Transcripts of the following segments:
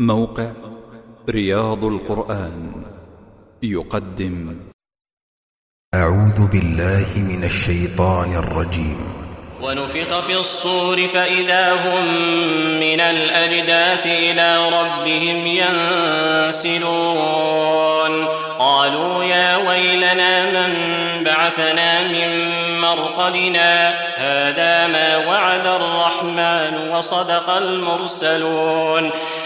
موقع رياض القرآن يقدم. أعوذ بالله من الشيطان الرجيم. ونفخ في الصور فإذا هم من الأجداث إلى ربهم ينسلون. قالوا يا ويلنا من بعثنا من مرقدنا؟ هذا ما وعد الرحمن وصدق المرسلون.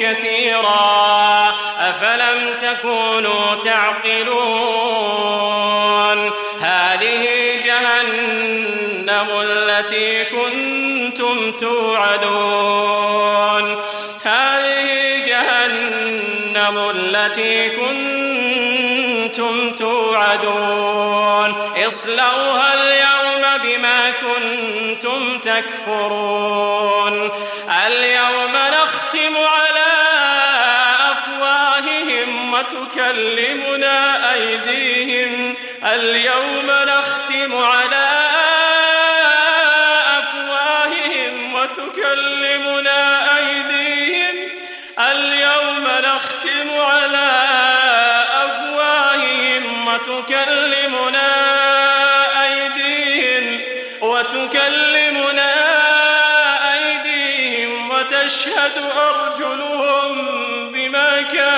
كثيرا أفلم تكونوا تعقلون هذه جهنم التي كنتم توعدون هذه جهنم التي كنتم توعدون اصلوها اليوم بما كنتم تكفرون اليوم نختم على وتكلمنا أيديهم اليوم نختم على أفواههم وتكلمنا أيديهم اليوم نختم على أفواههم وتكلمنا أيديهم وتكلمنا أيديهم وتشهد أرجلهم بما كانوا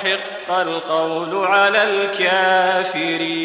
وحق القول على الكافرين.